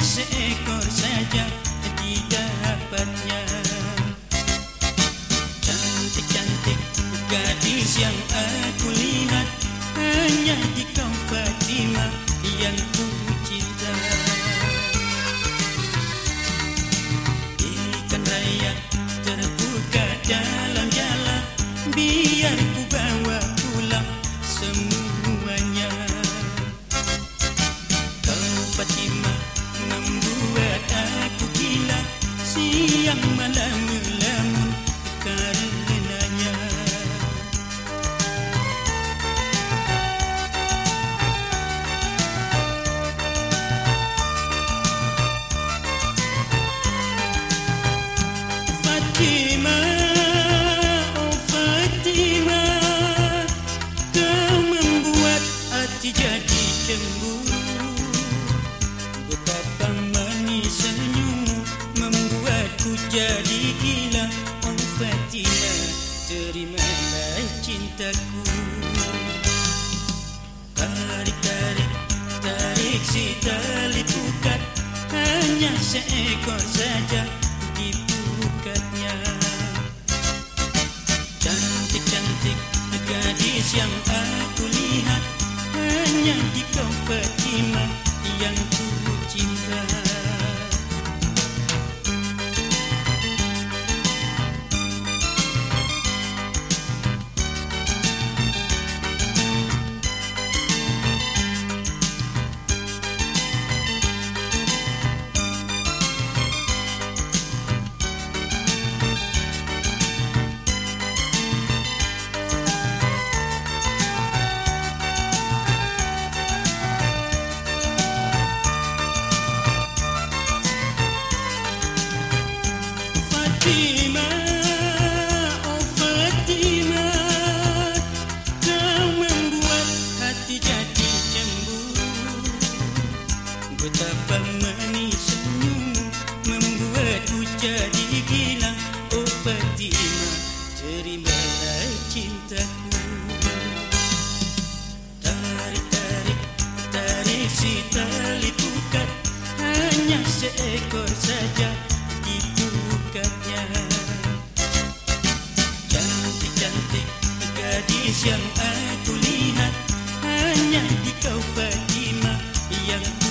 Seekor saja di dapatnya Cantik-cantik gadis yang aku lihat Hanya di kau Fatima yang ku cinta. Ikan raya terbang Siang malam melamun karenanya. Fatima, oh Fatima Kau membuat hati jadi cemburu jadi gila Oh Fatima, terimalah cintaku. Tarik, tarik, tarik si tali pukat. Hanya seekor saja dipukatnya Cantik-cantik gadis yang aku lihat. Hanya di kau Fatimah yang ku Betapa manis senyummu Membuatku jadi gila Oh Fatima, terimalah cintaku. Tarik, tarik, tarik si tali pukat Hanya seekor yang aku lihat Hanya di kau Fatimah yang